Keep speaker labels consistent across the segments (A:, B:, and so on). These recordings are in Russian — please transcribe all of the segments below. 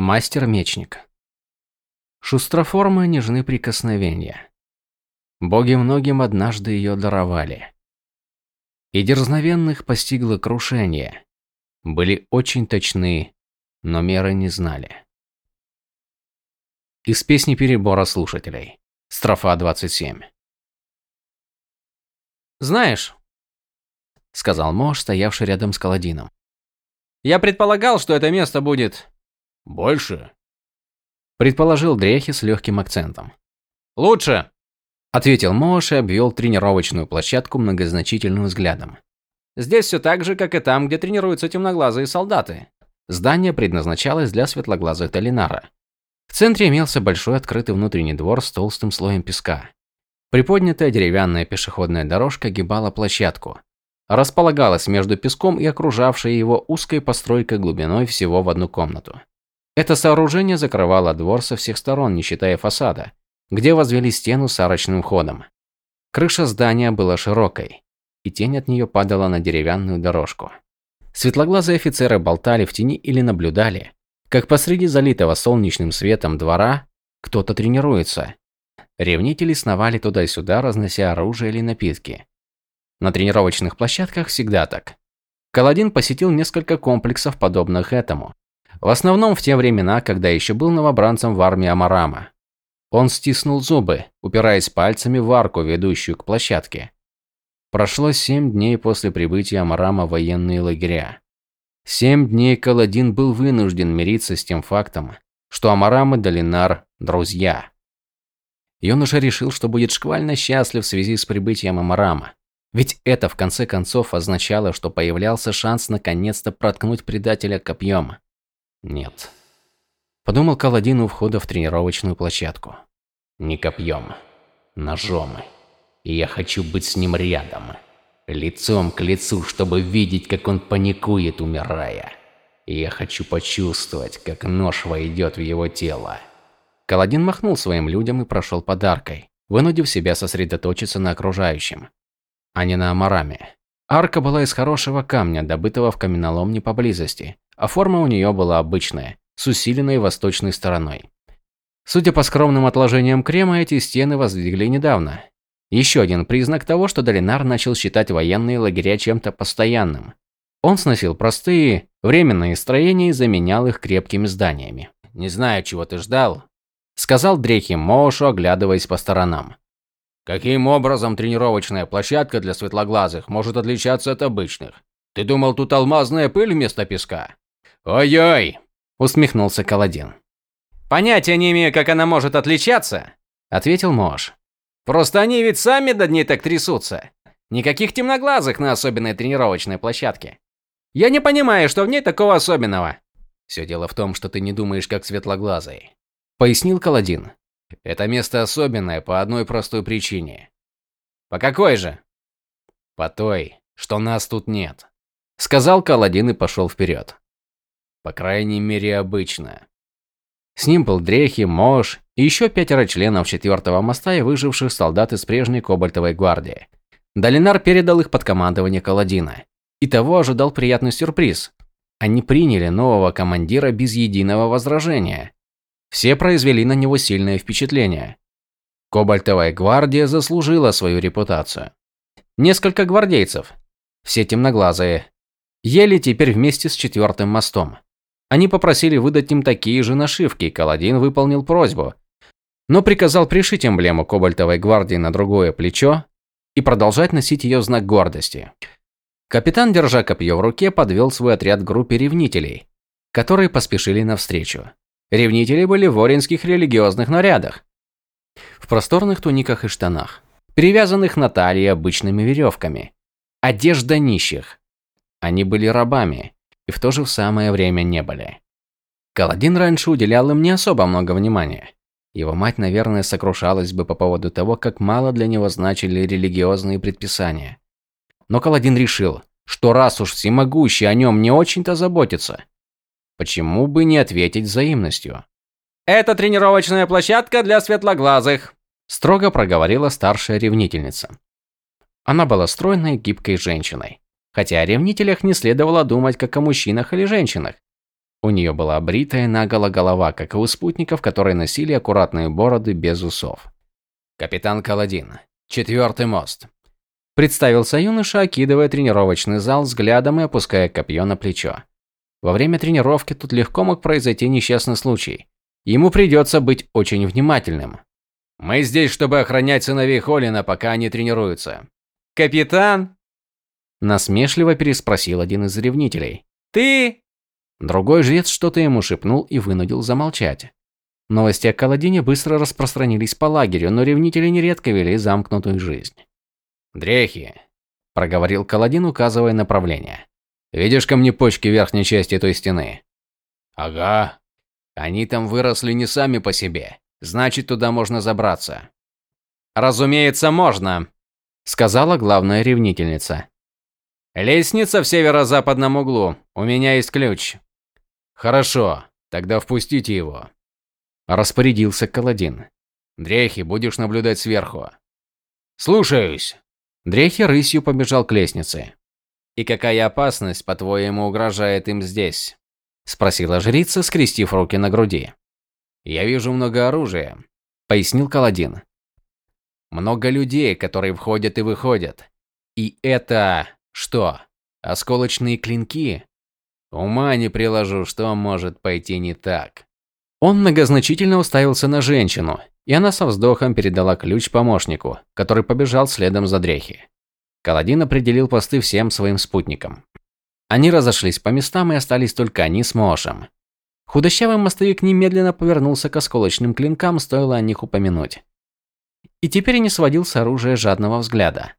A: Мастер-мечник. Шустроформы нежны прикосновения. Боги многим однажды ее даровали. И дерзновенных постигло крушение. Были очень точны, но меры не знали. Из песни перебора слушателей. Строфа 27.
B: «Знаешь», — сказал Мош, стоявший рядом с Каладином. «Я предполагал, что это место будет...»
C: «Больше?»
A: Предположил Дрехи с легким акцентом.
B: «Лучше!»
A: – ответил Мош и обвел тренировочную площадку многозначительным взглядом.
B: «Здесь все так же, как и там, где тренируются темноглазые солдаты».
A: Здание предназначалось для светлоглазых Долинара. В центре имелся большой открытый внутренний двор с толстым слоем песка. Приподнятая деревянная пешеходная дорожка гибала площадку. Располагалась между песком и окружавшей его узкой постройкой глубиной всего в одну комнату. Это сооружение закрывало двор со всех сторон, не считая фасада, где возвели стену с арочным входом. Крыша здания была широкой, и тень от нее падала на деревянную дорожку. Светлоглазые офицеры болтали в тени или наблюдали, как посреди залитого солнечным светом двора кто-то тренируется. Ревнители сновали туда-сюда, разнося оружие или напитки. На тренировочных площадках всегда так. Каладин посетил несколько комплексов, подобных этому, в основном в те времена, когда еще был новобранцем в армии Амарама. Он стиснул зубы, упираясь пальцами в арку, ведущую к площадке. Прошло семь дней после прибытия Амарама в военные лагеря. Семь дней Каладин был вынужден мириться с тем фактом, что Амарам и Долинар – друзья. И решил, что будет шквально счастлив в связи с прибытием Амарама. Ведь это в конце концов означало, что появлялся шанс наконец-то проткнуть предателя копьем. Нет. Подумал Каладин у входа в тренировочную площадку. Не копьем, ножом. И я хочу быть с ним рядом. Лицом к лицу, чтобы видеть, как он паникует, умирая. И я хочу почувствовать, как нож войдет в его тело. Каладин махнул своим людям и прошел подаркой, вынудив себя сосредоточиться на окружающем, а не на Амараме. Арка была из хорошего камня, добытого в каменоломне поблизости, а форма у нее была обычная, с усиленной восточной стороной. Судя по скромным отложениям крема, эти стены воздвигли недавно. Еще один признак того, что Долинар начал считать военные лагеря чем-то постоянным. Он сносил простые, временные строения и заменял их крепкими зданиями. «Не знаю, чего ты ждал», – сказал Дрехи Моушу, оглядываясь по сторонам. «Каким образом тренировочная площадка для светлоглазых может отличаться от обычных? Ты думал, тут алмазная пыль вместо песка?» «Ой-ой!» – усмехнулся Каладин.
B: «Понятия не имею, как она может отличаться», – ответил Мош. «Просто они ведь сами до дней так трясутся. Никаких темноглазых на особенной тренировочной площадке. Я не понимаю, что в ней такого особенного».
A: «Все дело в том, что ты не думаешь как светлоглазый», – пояснил Каладин. «Это место особенное по одной простой причине».
B: «По какой же?»
A: «По той, что нас тут нет», – сказал Каладин и пошел вперед. По крайней мере, обычно. Был Дрехи, Мош и еще пятеро членов четвертого моста и выживших солдат из прежней Кобальтовой гвардии. Долинар передал их под командование Каладина. И того ожидал приятный сюрприз. Они приняли нового командира без единого возражения. Все произвели на него сильное впечатление. Кобальтовая гвардия заслужила свою репутацию. Несколько гвардейцев, все темноглазые, ели теперь вместе с четвертым мостом. Они попросили выдать им такие же нашивки, и Каладин выполнил просьбу, но приказал пришить эмблему Кобальтовой гвардии на другое плечо и продолжать носить ее знак гордости. Капитан, держа копье в руке, подвел свой отряд к группе ревнителей, которые поспешили навстречу. Ревнители были в оринских религиозных нарядах, в просторных туниках и штанах, перевязанных на талии обычными веревками. Одежда нищих. Они были рабами, и в то же самое время не были. Каладин раньше уделял им не особо много внимания. Его мать, наверное, сокрушалась бы по поводу того, как мало для него значили религиозные предписания. Но Каладин решил, что раз уж всемогущий о нем не очень-то заботится, почему бы не ответить взаимностью?
B: «Это тренировочная площадка для светлоглазых», –
A: строго проговорила старшая ревнительница. Она была стройной, гибкой женщиной. Хотя о ревнителях не следовало думать как о мужчинах или женщинах. У нее была бритая наголо голова, как и у спутников, которые носили аккуратные бороды без усов. «Капитан Каладин. Четвертый мост», – представился юноша, окидывая тренировочный зал взглядом и опуская копье на плечо. Во время тренировки тут легко мог произойти несчастный случай. Ему придется быть очень внимательным. «Мы здесь, чтобы охранять сыновей Холлина, пока они тренируются».
B: «Капитан?»
A: Насмешливо переспросил один из ревнителей.
B: «Ты?»
A: Другой жрец что-то ему шепнул и вынудил замолчать. Новости о Каладине быстро распространились по лагерю, но ревнители нередко вели замкнутую жизнь.
B: «Дрехи», –
A: проговорил Каладин, указывая направление. «Видишь ко мне почки верхней части той стены?»
B: «Ага».
A: «Они там выросли не сами по себе. Значит, туда можно забраться».
B: «Разумеется, можно», – сказала главная ревнительница. «Лестница в северо-западном углу. У меня есть ключ».
A: «Хорошо, тогда впустите его», – распорядился Каладин. «Дрехи, будешь наблюдать сверху».
B: «Слушаюсь».
A: Дрехи рысью побежал к лестнице.
B: «И какая опасность, по-твоему, угрожает им здесь?»
A: – спросила жрица, скрестив руки на груди.
B: «Я вижу много оружия», – пояснил Каладин. «Много людей, которые входят и выходят. И это... что? Осколочные клинки? Ума не приложу, что может пойти не так.
A: Он многозначительно уставился на женщину, и она со вздохом передала ключ помощнику, который побежал следом за Дрехи. Каладин определил посты всем своим спутникам. Они разошлись по местам и остались только они с Мошем. Худощавый мостовик немедленно повернулся к осколочным клинкам, стоило о них упомянуть. И теперь не сводил с оружия жадного взгляда.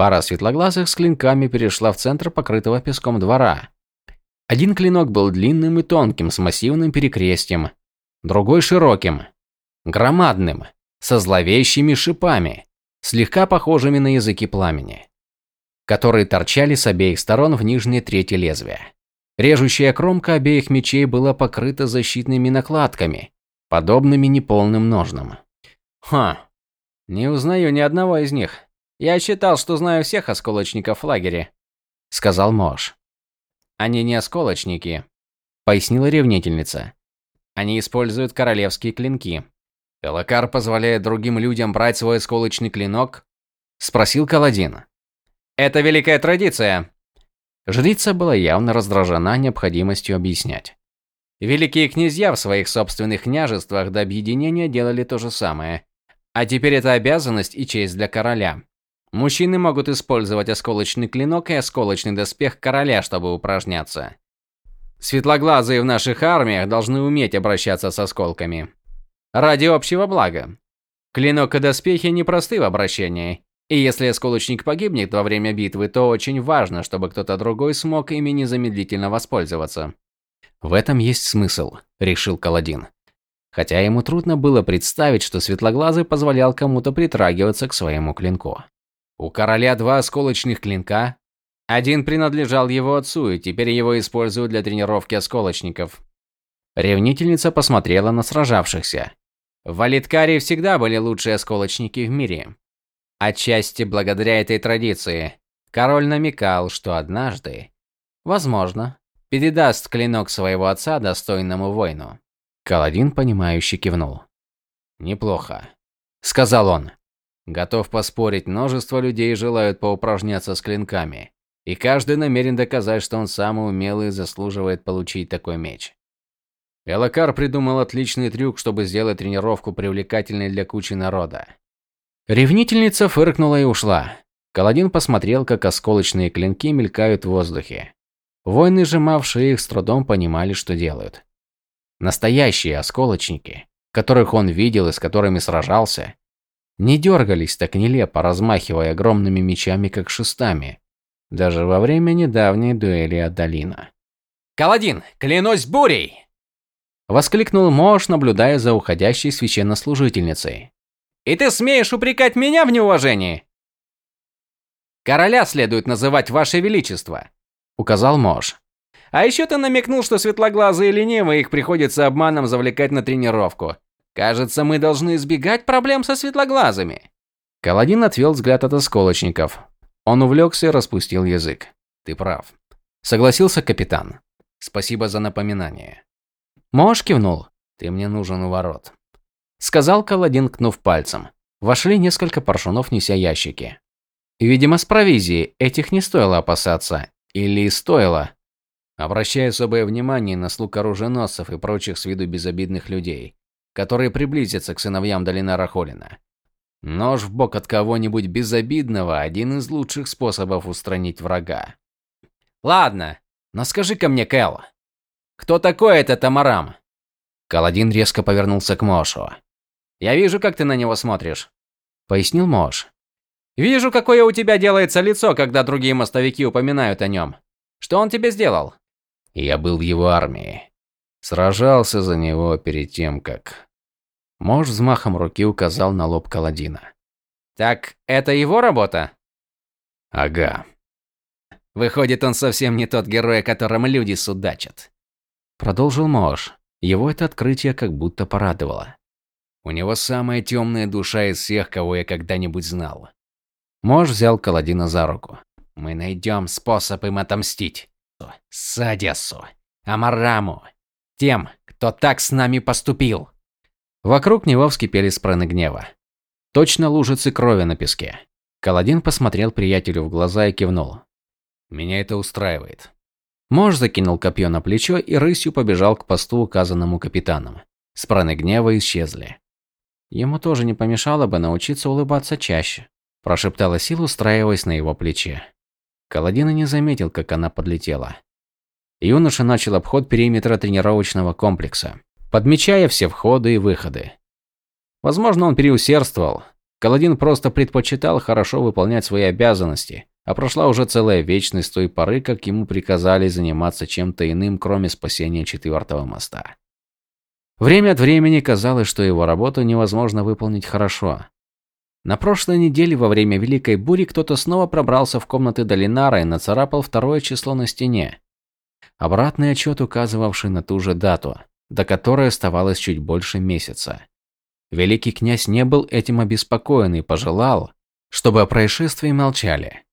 A: Пара светлоглазых с клинками перешла в центр покрытого песком двора, один клинок был длинным и тонким, с массивным перекрестием, другой широким, громадным, со зловещими шипами, слегка похожими на языки пламени, которые торчали с обеих сторон в нижней трети лезвия. Режущая кромка обеих мечей была покрыта защитными накладками, подобными неполным ножнам.
B: Ха, не узнаю ни одного из них. Я считал, что знаю всех осколочников в лагере,
A: сказал Мош.
B: Они не осколочники, пояснила ревнительница. Они используют королевские клинки.
A: Элакар позволяет другим людям брать свой осколочный клинок? спросил Каладин.
B: Это великая традиция.
A: Жрица была явно раздражена необходимостью объяснять.
B: Великие князья в своих собственных княжествах до объединения делали то же самое. А теперь это обязанность и честь для короля. Мужчины могут использовать осколочный клинок и осколочный доспех короля, чтобы упражняться. Светлоглазые в наших армиях должны уметь обращаться с осколками. Ради общего блага. Клинок и доспехи непросты в обращении. И если осколочник погибнет во время битвы, то очень важно, чтобы кто-то другой смог ими незамедлительно воспользоваться.
A: В этом есть смысл, решил Каладин. Хотя ему трудно было представить, что Светлоглазый позволял кому-то притрагиваться к своему клинку.
B: У короля два осколочных клинка. Один принадлежал его отцу, и теперь его используют для тренировки осколочников.
A: Ревнительница посмотрела на сражавшихся.
B: В Алиткаре всегда были лучшие осколочники в мире. Отчасти благодаря этой традиции. Король намекал, что однажды, возможно, передаст клинок своего отца достойному воину.
A: Каладин, понимающе кивнул.
B: «Неплохо», — сказал он. Готов поспорить, множество людей желают поупражняться с клинками, и каждый намерен доказать, что он самый умелый и заслуживает получить такой меч. Элакар придумал отличный трюк, чтобы сделать тренировку привлекательной для кучи народа.
A: Ревнительница фыркнула и ушла. Каладин посмотрел, как осколочные клинки мелькают в воздухе. Воины, сжимавшие их, с трудом понимали, что делают. Настоящие осколочники, которых он видел и с которыми сражался, не дергались так нелепо, размахивая огромными мечами, как шестами, даже во время недавней дуэли Адалина.
B: «Каладин, клянусь бурей!»
A: Воскликнул Мош, наблюдая за уходящей священнослужительницей.
B: «И ты смеешь упрекать меня в неуважении?» «Короля следует называть Ваше Величество», — указал Мош. «А еще ты намекнул, что светлоглазые ленивые их приходится обманом завлекать на тренировку. Кажется, мы должны избегать проблем со светлоглазыми.
A: Каладин отвел взгляд от осколочников. Он увлекся и распустил язык. Ты прав. Согласился капитан. Спасибо за напоминание.
B: Мош кивнул.
A: Ты мне нужен у ворот.
B: Сказал Каладин, кнув пальцем. Вошли несколько паршунов, неся ящики. Видимо, с провизией этих не стоило опасаться. Или стоило.
A: Обращай особое внимание на слуг оруженосцев и прочих с виду безобидных людей, которые приблизятся к сыновьям Долинара Холина. Нож в бок от кого-нибудь безобидного – один из лучших способов устранить врага.
B: Ладно, но скажи-ка мне, Кэл, кто такой этот Амарам?
A: Каладин резко повернулся к Мошу.
B: «Я вижу, как ты на него смотришь», —
A: пояснил Мош.
B: «Вижу, какое у тебя делается лицо, когда другие мостовики упоминают о нем. Что он тебе сделал?»
A: «Я был в его армии. Сражался за него перед тем, как...» Мош взмахом руки указал на лоб Каладина.
B: «Так это его работа?»
A: «Ага».
B: «Выходит, он совсем не тот герой, о котором люди судачат».
A: Продолжил Мош. Его это открытие как будто порадовало. У него самая темная душа из всех, кого я когда-нибудь знал. Мож взял Каладина за руку.
B: Мы найдем способ им отомстить. Садесу, Амараму, тем, кто так с нами поступил.
A: Вокруг него вскипели спрены гнева. Точно лужицы крови на песке. Каладин посмотрел приятелю в глаза и кивнул. Меня это устраивает. Мож закинул копье на плечо и рысью побежал к посту, указанному капитаном. Спраны гнева исчезли. Ему тоже не помешало бы научиться улыбаться чаще, прошептала Сил, устраиваясь на его плече. Каладин не заметил, как она подлетела. Юноша начал обход периметра тренировочного комплекса, подмечая все входы и выходы. Возможно, он переусердствовал. Каладин просто предпочитал хорошо выполнять свои обязанности, а прошла уже целая вечность с той поры, как ему приказали заниматься чем-то иным, кроме спасения четвертого моста. Время от времени казалось, что его работу невозможно выполнить хорошо. На прошлой неделе во время Великой Бури кто-то снова пробрался в комнаты Долинара и нацарапал второе число на стене. Обратный отчет, указывавший на ту же дату, до которой оставалось чуть больше месяца. Великий князь не был этим обеспокоен и пожелал, чтобы о происшествии молчали.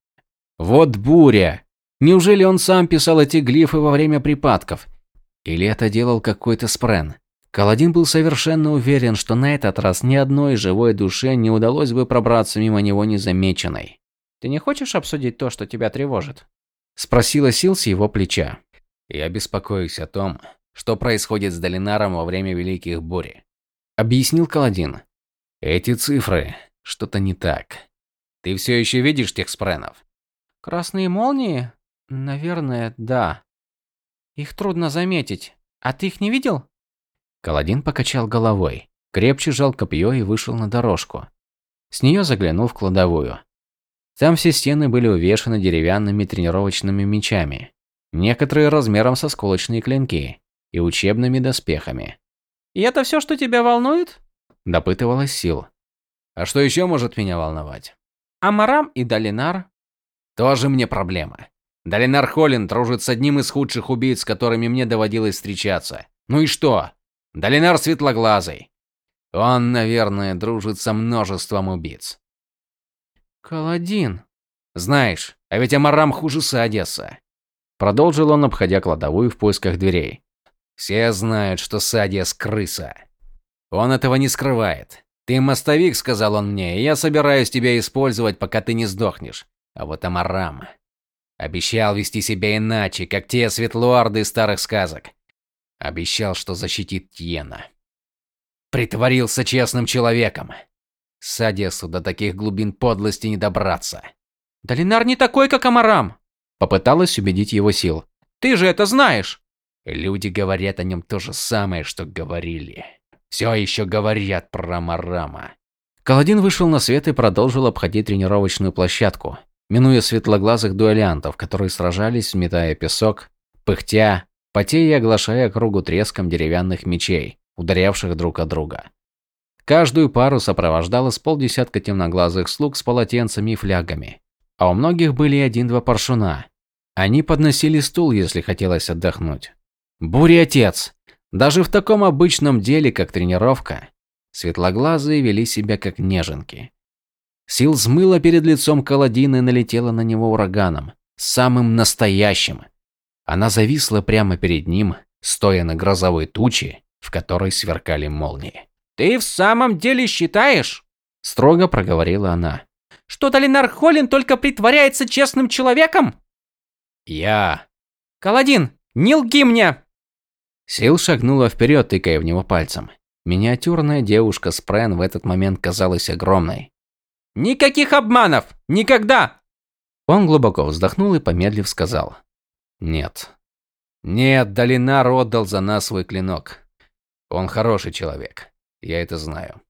A: Вот буря! Неужели он сам писал эти глифы во время припадков? Или это делал какой-то спрен? Каладин был совершенно уверен, что на этот раз ни одной живой душе не удалось бы пробраться мимо него незамеченной.
B: «Ты не хочешь обсудить то, что тебя тревожит?»
A: Спросила Сил с его плеча. «Я беспокоюсь о том, что происходит с Долинаром во время Великих Бури», объяснил Каладин. «Эти цифры, что-то не так. Ты все еще видишь тех спренов?»
B: Красные молнии? Наверное, да. Их трудно заметить. А ты их не видел?
A: Каладин покачал головой, крепче сжал копье и вышел на дорожку. С нее заглянул в кладовую. Там все стены были увешаны деревянными тренировочными мечами, некоторые размером со сколочные клинки и учебными доспехами.
B: «И это все, что тебя волнует?»
A: – допытывалась Сил. «А что еще может меня волновать?»
B: «Амарам и Долинар
A: тоже мне проблема. Долинар Холлин дружит с одним из худших убийц, с которыми мне доводилось встречаться. Ну и что? Долинар Светлоглазый. Он, наверное, дружит со множеством убийц.
B: Каладин.
A: Знаешь, а ведь Амарам хуже Садиса. Продолжил он, обходя кладовую в поисках дверей. Все знают, что Садиас крыса. Он этого не скрывает. Ты мостовик, сказал он мне, и я собираюсь тебя использовать, пока ты не сдохнешь. А вот Амарам обещал вести себя иначе, как те светлуарды из старых сказок. Обещал, что защитит Тьена. Притворился честным человеком. Садесу до таких глубин подлости не добраться.
B: Долинар не такой, как Амарам,
A: попыталась убедить его сил.
B: Ты же это знаешь.
A: Люди говорят о нем то же самое, что говорили. Все еще говорят про Амарама. Каладин вышел на свет и продолжил обходить тренировочную площадку минуя светлоглазых дуэлянтов, которые сражались, сметая песок, пыхтя, потея и оглашая кругу треском деревянных мечей, ударявших друг от друга. Каждую пару сопровождало с полдесятка темноглазых слуг с полотенцами и флягами, а у многих были один-два паршуна. Они подносили стул, если хотелось отдохнуть. Буря отец! Даже в таком обычном деле, как тренировка, светлоглазые вели себя как неженки. Сил взмыла перед лицом Каладина и налетела на него ураганом. Самым настоящим. Она зависла прямо перед ним, стоя на грозовой туче, в которой сверкали молнии.
B: «Ты в самом деле считаешь?»
A: – строго проговорила она.
B: «Что Долинар Холлин только притворяется честным человеком?»
A: «Я...»
B: «Каладин, не лги мне!»
A: Сил шагнула вперед, тыкая в него пальцем. Миниатюрная девушка с Прен в этот момент казалась огромной.
B: «Никаких обманов! Никогда!»
A: Он глубоко вздохнул и, помедлив, сказал. «Нет. Нет, Долинар отдал за нас свой клинок. Он хороший человек. Я это знаю.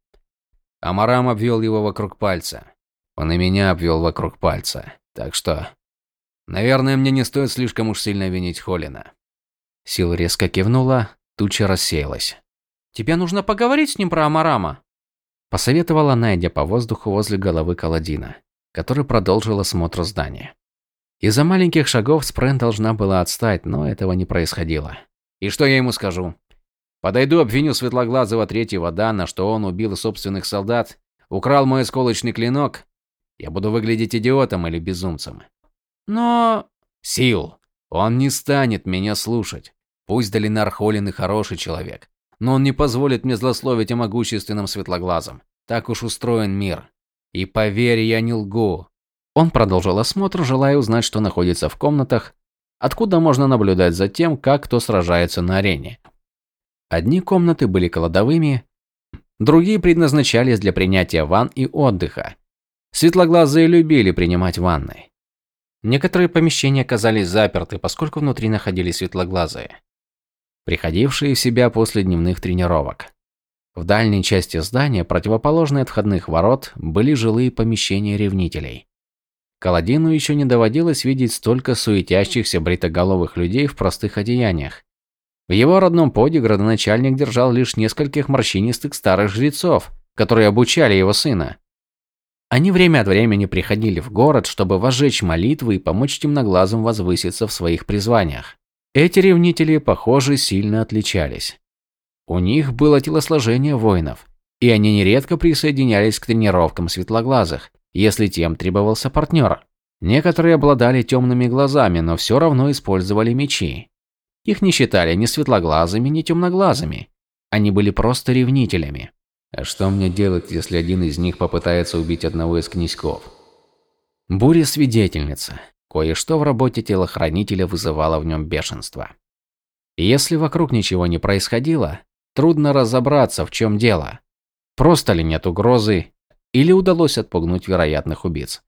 A: Амарам обвел его вокруг пальца. Он и меня обвел вокруг пальца. Так что... Наверное, мне не стоит слишком уж сильно винить Холина. Сил резко кивнула, туча рассеялась.
B: «Тебе нужно поговорить с ним про Амарама», –
A: посоветовала она, идя по воздуху возле головы Каладина, который продолжил осмотр здания. Из-за маленьких шагов Спрен должна была отстать, но этого не происходило. «И что я ему скажу?» Подойду, обвиню Светлоглазого Третьего Дана, что он убил собственных солдат, украл мой осколочный клинок. Я буду выглядеть идиотом или безумцем.
B: Но...
A: Сил. Он не станет меня слушать. Пусть Долинар Холин и хороший человек, но он не позволит мне злословить о могущественном Светлоглазом. Так уж устроен мир. И поверь, я не лгу. Он продолжил осмотр, желая узнать, что находится в комнатах, откуда можно наблюдать за тем, как кто сражается на арене. Одни комнаты были кладовыми, другие предназначались для принятия ванн и отдыха. Светлоглазые любили принимать ванны. Некоторые помещения оказались заперты, поскольку внутри находились светлоглазые, приходившие в себя после дневных тренировок. В дальней части здания, противоположной от входных ворот, были жилые помещения ревнителей. Каладину еще не доводилось видеть столько суетящихся бритоголовых людей в простых одеяниях. В его родном поде градоначальник держал лишь нескольких морщинистых старых жрецов, которые обучали его сына. Они время от времени приходили в город, чтобы возжечь молитвы и помочь темноглазым возвыситься в своих призваниях. Эти ревнители, похоже, сильно отличались. У них было телосложение воинов, и они нередко присоединялись к тренировкам светлоглазых, если тем требовался партнер. Некоторые обладали темными глазами, но все равно использовали мечи. Их не считали ни светлоглазыми, ни темноглазыми. Они были просто ревнителями. А что мне делать, если один из них попытается убить одного из князьков? Буря свидетельница. Кое-что в работе телохранителя вызывало в нем бешенство. если вокруг ничего не происходило, трудно разобраться, в чем дело. Просто ли нет угрозы, или удалось отпугнуть вероятных убийц.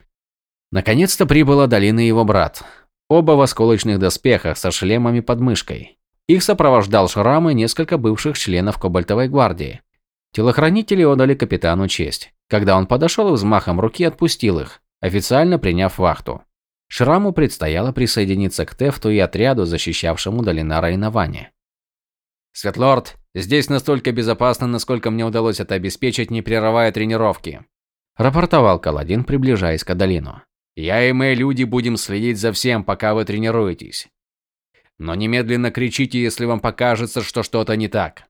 A: Наконец-то прибыла долина его брат, Оба в осколочных доспехах со шлемами под мышкой. Их сопровождал Шрам и несколько бывших членов Кобальтовой гвардии. Телохранители отдали капитану честь. Когда он подошел и взмахом руки отпустил их, официально приняв вахту. Шраму предстояло присоединиться к Тефту и отряду, защищавшему Долинара и Навани. «Светлорд, здесь настолько безопасно, насколько мне удалось это обеспечить, не прерывая тренировки», рапортовал Каладин, приближаясь к Адалину. Я и мои люди будем следить за всем, пока вы тренируетесь. Но немедленно кричите, если вам покажется, что что-то не так.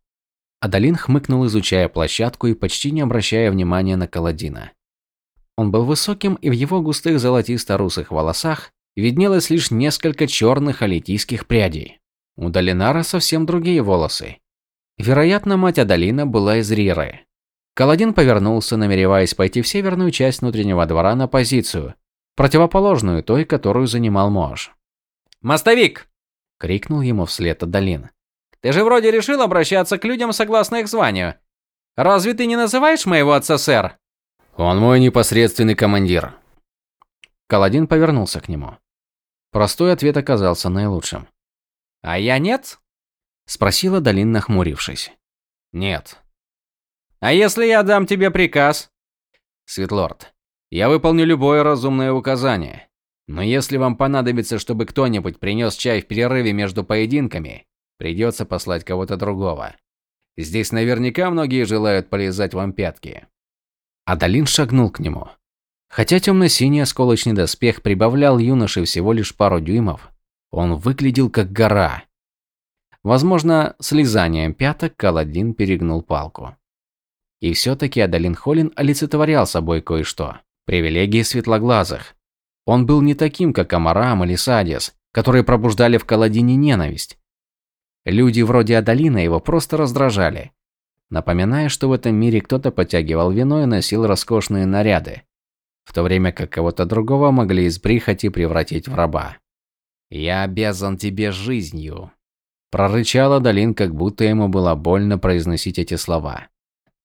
A: Адалин хмыкнул, изучая площадку и почти не обращая внимания на Каладина. Он был высоким, и в его густых золотисто-русых волосах виднелось лишь несколько черных алитийских прядей. У Долинара совсем другие волосы. Вероятно, мать Адалина была из Риры. Каладин повернулся, намереваясь пойти в северную часть внутреннего двора на позицию, противоположную той, которую занимал Мош.
B: «Мостовик!»
A: – крикнул ему вслед Адалин.
B: «Ты же вроде решил обращаться к людям согласно их званию. Разве ты не называешь моего отца сэр?»
A: «Он мой непосредственный командир». Каладин повернулся к нему. Простой ответ оказался наилучшим.
B: «А я нет?»
A: – спросила Далин, нахмурившись.
B: «Нет». «А если я дам тебе приказ?»
A: «Светлорд, я выполню любое разумное указание. Но если вам понадобится, чтобы кто-нибудь принес чай в перерыве между поединками, придется послать кого-то другого. Здесь наверняка многие желают полезать вам пятки. Адалин шагнул к нему. Хотя темно-синий осколочный доспех прибавлял юноше всего лишь пару дюймов, он выглядел как гора. Возможно, слезанием пяток Каладин перегнул палку. И все-таки Адалин Холин олицетворял собой кое-что. Привилегии светлоглазых. Он был не таким, как Амарам или Садис, которые пробуждали в Каладине ненависть. Люди вроде Адалина его просто раздражали, напоминая, что в этом мире кто-то подтягивал вино и носил роскошные наряды, в то время как кого-то другого могли из прихоти превратить в раба. «Я обязан тебе жизнью», – прорычал Адалин, как будто ему было больно произносить эти слова.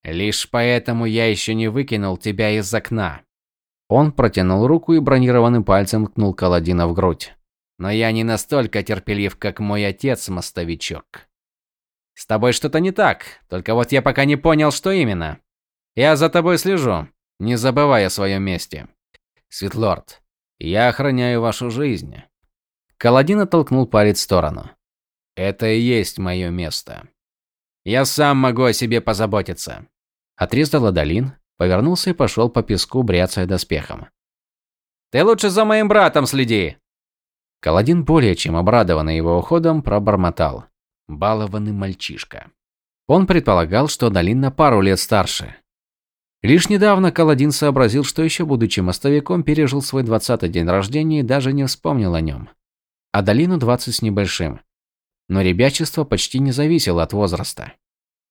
A: «Лишь поэтому я еще не выкинул тебя из окна». Он протянул руку и бронированным пальцем ткнул Каладина в грудь. «Но я не настолько терпелив, как мой отец, мостовичок». «С тобой что-то не так, только вот я пока не понял, что именно. Я за тобой слежу, не забывай о своем месте. Светлорд, я охраняю вашу жизнь». Каладин оттолкнул палец в сторону. «Это и есть мое место. Я сам могу о себе позаботиться». Отрезал Адалин, повернулся и пошел по песку, бряцая доспехом.
B: «Ты лучше за моим братом следи!»
A: Каладин, более чем обрадованный его уходом, пробормотал. Балованный мальчишка. Он предполагал, что Адалин на пару лет старше. Лишь недавно Каладин сообразил, что еще будучи мостовиком, пережил свой двадцатый день рождения и даже не вспомнил о нем. Адалину 20 с небольшим. Но ребячество почти не зависело от возраста.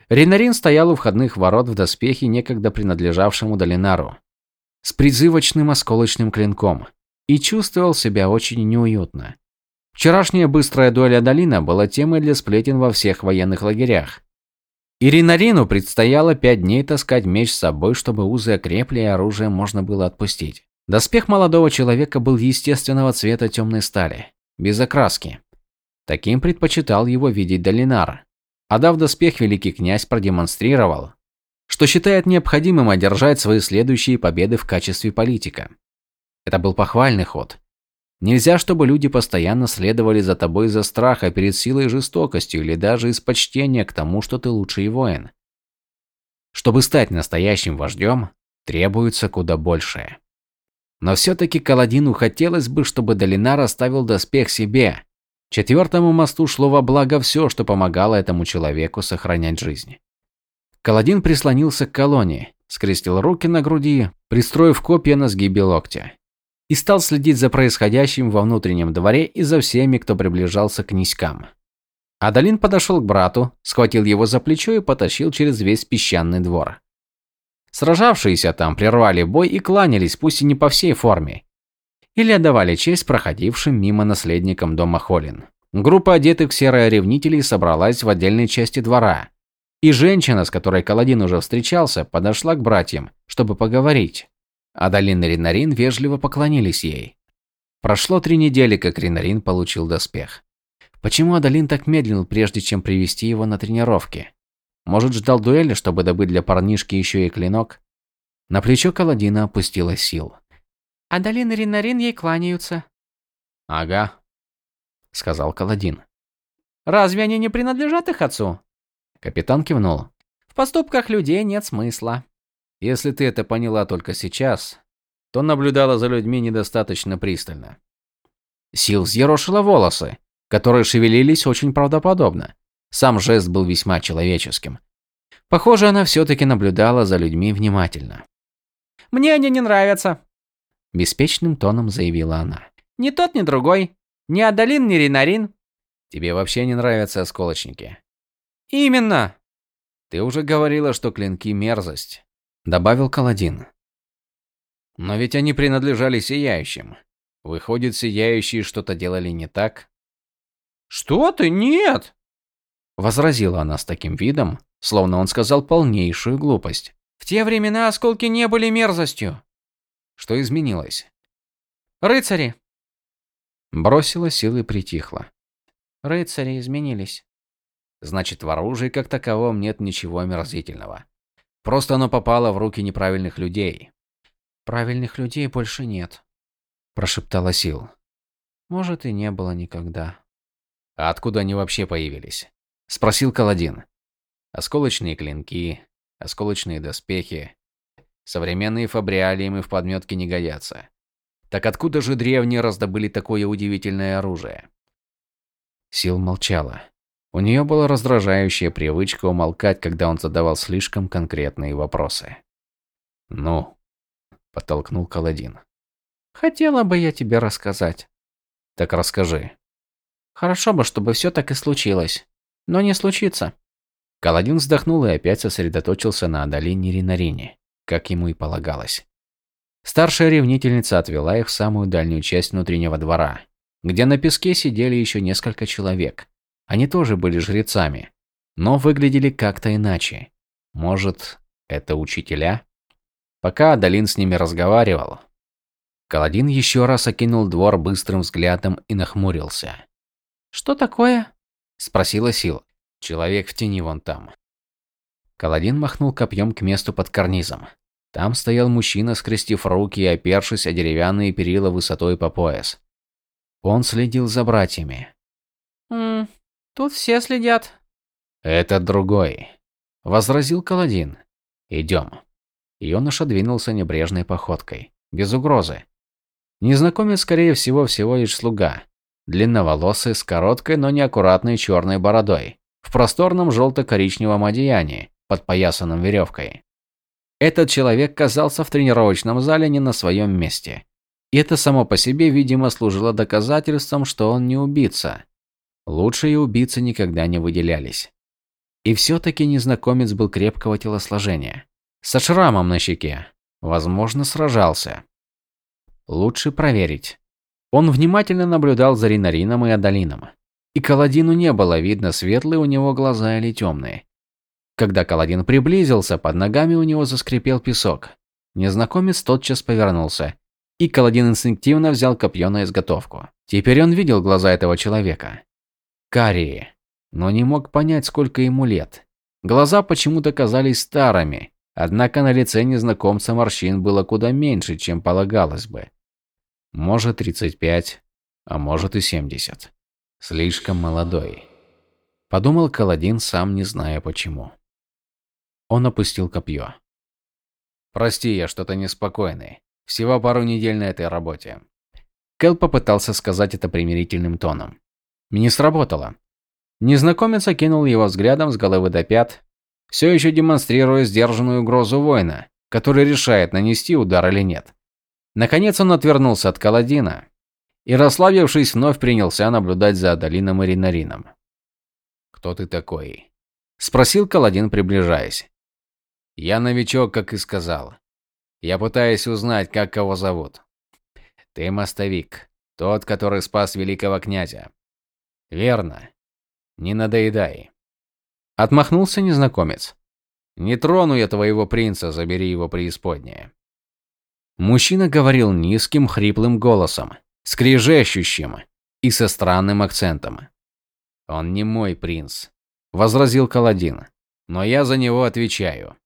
A: Ренарин стоял у входных ворот в доспехе, некогда принадлежавшему Долинару, с призывочным осколочным клинком, и чувствовал себя очень неуютно. Вчерашняя быстрая дуэль Адалина была темой для сплетен во всех военных лагерях. И Ринарину предстояло пять дней таскать меч с собой, чтобы узы окрепли и оружие можно было отпустить. Доспех молодого человека был естественного цвета темной стали, без окраски. Таким предпочитал его видеть Долинар. А дав доспех, великий князь продемонстрировал, что считает необходимым одержать свои следующие победы в качестве политика. Это был похвальный ход. Нельзя, чтобы люди постоянно следовали за тобой из-за страха перед силой и жестокостью или даже из почтения к тому, что ты лучший воин. Чтобы стать настоящим вождем, требуется куда большее. Но все-таки Каладину хотелось бы, чтобы Долинар оставил доспех себе, Четвертому мосту шло во благо все, что помогало этому человеку сохранять жизнь. Каладин прислонился к колонне, скрестил руки на груди, пристроив копья на сгибе локтя. И стал следить за происходящим во внутреннем дворе и за всеми, кто приближался к низкам. Адалин подошел к брату, схватил его за плечо и потащил через весь песчаный двор. Сражавшиеся там прервали бой и кланялись, пусть и не по всей форме, или отдавали честь проходившим мимо наследникам дома Холин. Группа одетых в серое ревнителей собралась в отдельной части двора. И женщина, с которой Каладин уже встречался, подошла к братьям, чтобы поговорить. Адалин и Ринарин вежливо поклонились ей. Прошло три недели, как Ринарин получил доспех. Почему Адалин так медлил, прежде чем привести его на тренировки? Может, ждал дуэли, чтобы добыть для парнишки еще и клинок? На плечо Каладина опустилась сил.
C: А Долин и Ринарин ей кланяются.
A: Ага, сказал Каладин.
C: Разве они не принадлежат их отцу?
A: Капитан кивнул.
C: В поступках людей нет смысла.
A: Если ты это поняла только сейчас, то наблюдала за людьми недостаточно пристально. Сил взъерошила волосы, которые шевелились очень правдоподобно. Сам жест был весьма человеческим. Похоже, она все-таки наблюдала за людьми внимательно.
C: «Мне они не нравятся»,
A: Беспечным тоном заявила она.
C: «Ни тот, ни другой. Ни Адалин, ни Ринарин».
A: «Тебе вообще не нравятся осколочники?»
C: «Именно!»
A: «Ты уже говорила, что клинки – мерзость», – добавил Каладин. «Но ведь они принадлежали Сияющим. Выходит, Сияющие что-то делали не так?»
C: «Что ты? Нет!»
A: Возразила она с таким видом, словно он сказал полнейшую глупость.
C: «В те времена осколки не были мерзостью.
A: Что изменилось?
C: Рыцари.
A: Бросила силы и притихла.
C: Рыцари изменились.
A: Значит, в оружии как таковом нет ничего омерзительного. Просто оно попало в руки неправильных людей.
C: Правильных людей больше нет,
A: прошептала Сил.
C: Может и не было никогда.
A: А откуда они вообще появились? спросил Каладин. Осколочные клинки, осколочные доспехи, Современные фабриалии им в подметке не годятся. Так откуда же древние раздобыли такое удивительное оружие? Сил молчала. У нее была раздражающая привычка умолкать, когда он задавал слишком конкретные вопросы. «Ну?» – подтолкнул Каладин.
C: «Хотела бы я тебе рассказать».
A: «Так расскажи».
C: Хорошо бы, чтобы все так и случилось. Но не случится.
A: Каладин вздохнул и опять сосредоточился на Адалине Ринарине, как ему и полагалось. Старшая ревнительница отвела их в самую дальнюю часть внутреннего двора, где на песке сидели еще несколько человек. Они тоже были жрецами, но выглядели как-то иначе. Может, это учителя? Пока Адалин с ними разговаривал, Каладин еще раз окинул двор быстрым взглядом и нахмурился.
C: «Что такое?»
A: – спросила Сил. «Человек в тени вон там». Каладин махнул копьем к месту под карнизом. Там стоял мужчина, скрестив руки и опершись о деревянные перила высотой по пояс. Он следил за братьями.
C: «Ммм, тут все следят».
A: «Это другой», – возразил Каладин. «Идем». Юноша двинулся небрежной походкой, без угрозы. Незнакомец, скорее всего, всего лишь слуга. Длинноволосый, с короткой, но неаккуратной черной бородой, в просторном желто-коричневом одеянии, подпоясанном веревкой. Этот человек казался в тренировочном зале не на своем месте. И это само по себе, видимо, служило доказательством, что он не убийца. Лучшие убийцы никогда не выделялись. И все-таки незнакомец был крепкого телосложения. Со шрамом на щеке. Возможно, сражался. Лучше проверить. Он внимательно наблюдал за Ринарином и Адалином. И Каладину не было видно, светлые у него глаза или темные. Когда Каладин приблизился, под ногами у него заскрипел песок. Незнакомец тотчас повернулся. И Каладин инстинктивно взял копье на изготовку. Теперь он видел глаза этого человека. Карие. Но не мог понять, сколько ему лет. Глаза почему-то казались старыми, Однако на лице незнакомца морщин было куда меньше, чем полагалось бы. Может 35, а может и 70. Слишком молодой. Подумал Каладин, сам не зная почему. Он опустил копье. «Прости, я что-то неспокойный. Всего пару недель на этой работе». Кэл попытался сказать это примирительным тоном. Не сработало. Незнакомец окинул его взглядом с головы до пят, все еще демонстрируя сдержанную угрозу воина, который решает, нанести удар или нет. Наконец он отвернулся от Каладина и, расслабившись, вновь принялся наблюдать за Адалином и Ринарином. «Кто ты такой?» – спросил Каладин, приближаясь. «Я новичок, как и сказал. Я пытаюсь узнать, как кого зовут. Ты мостовик, тот, который спас великого князя. Верно. Не надоедай. Отмахнулся незнакомец. «Не трону я твоего принца, забери его преисподнее». Мужчина говорил низким, хриплым голосом, скрежещущим и со странным акцентом. «Он не мой принц», – возразил Каладин, – «но я за него отвечаю».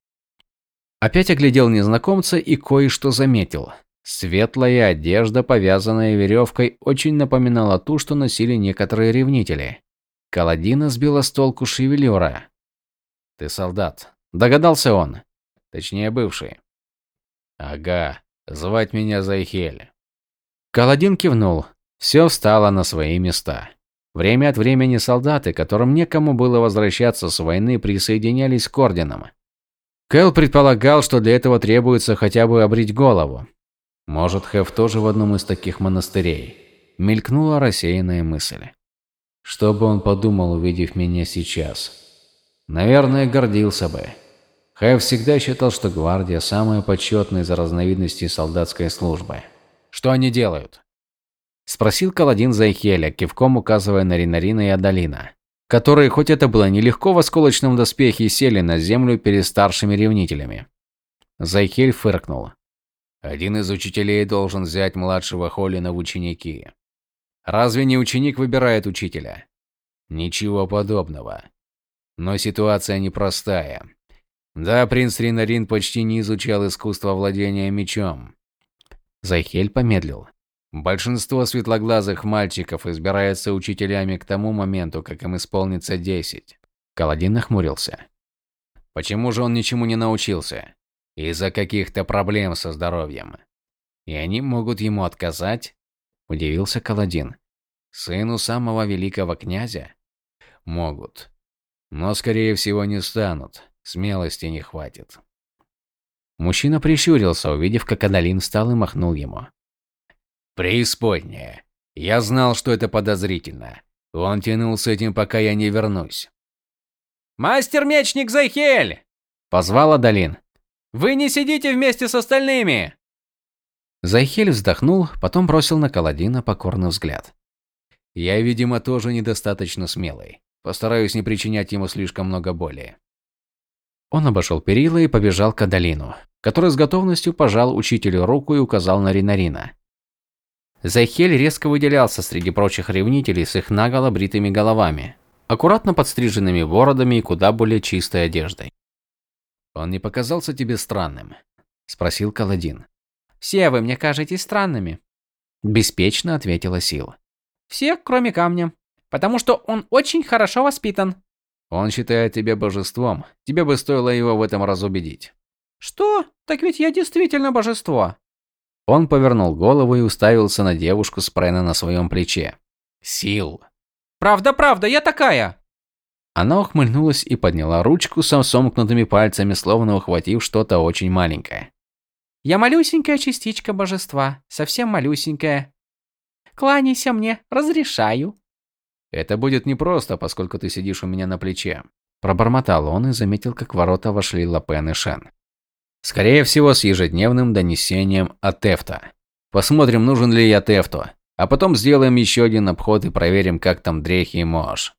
A: Опять оглядел незнакомца и кое-что заметил. Светлая одежда, повязанная веревкой, очень напоминала ту, что носили некоторые ревнители. Каладина сбила с толку шевелюра. «Ты солдат», – догадался он. Точнее, бывший. «Ага, звать меня Зайхель». Каладин кивнул. Все встало на свои места. Время от времени солдаты, которым некому было возвращаться с войны, присоединялись к орденам. Кэл предполагал, что для этого требуется хотя бы обрить голову. Может, Хэв тоже в одном из таких монастырей. Мелькнула рассеянная мысль. Что бы он подумал, увидев меня сейчас? Наверное, гордился бы. Хайв всегда считал, что гвардия – самая почетная из разновидностей солдатской службы. «Что они делают?» Спросил Каладин Зайхеля, кивком указывая на Ринарина и Адалина, которые, хоть это было нелегко в осколочном доспехе, сели на землю перед старшими ревнителями. Зайхель фыркнул. «Один из учителей должен взять младшего Холина в ученики. Разве не ученик выбирает учителя? Ничего подобного. Но ситуация непростая. Да, принц Ринарин почти не изучал искусство владения мечом. Зайхель помедлил. Большинство светлоглазых мальчиков избираются учителями к тому моменту, как им исполнится 10. Каладин нахмурился. Почему же он ничему не научился? Из-за каких-то проблем со здоровьем. И они могут ему отказать? Удивился Каладин. Сыну самого великого князя? Могут. Но, скорее всего, не станут. Смелости не хватит. Мужчина прищурился, увидев, как Адалин встал и махнул ему. «Преисподняя. Я знал, что это подозрительно. Он тянул с этим, пока я не вернусь.
B: «Мастер-мечник Зайхель!» – позвал Адалин. «Вы не сидите вместе с остальными!»
A: Зайхель вздохнул, потом бросил на Каладина покорный взгляд. «Я, видимо, тоже недостаточно смелый. Постараюсь не причинять ему слишком много боли». Он обошел перила и побежал к Адалину, который с готовностью пожал учителю руку и указал на Ринарина. Зайхель резко выделялся среди прочих ревнителей с их наголо бритыми головами, аккуратно подстриженными бородами и куда более чистой одеждой. «Он не показался тебе странным?» – спросил Каладин.
C: «Все вы мне кажетесь странными», – беспечно ответила Сил. «Все, кроме камня, потому что он очень хорошо воспитан».
A: «Он считает тебя божеством. Тебе бы стоило его в этом разубедить».
C: «Что? Так ведь я действительно божество».
A: Он повернул голову и уставился на девушку с Прена на своем плече. «Сил».
C: «Правда, правда, я такая!»
A: Она ухмыльнулась и подняла ручку со сомкнутыми пальцами, словно ухватив что-то очень маленькое.
C: «Я малюсенькая частичка божества, совсем малюсенькая. Кланяйся мне, разрешаю».
A: «Это будет непросто, поскольку ты сидишь у меня на плече», – пробормотал он и заметил, как ворота вошли Лапен и Шен. Скорее всего, с ежедневным донесением от Тефта. Посмотрим, нужен ли я Тефту. А потом сделаем еще один обход и проверим, как там Дрехи и Мош.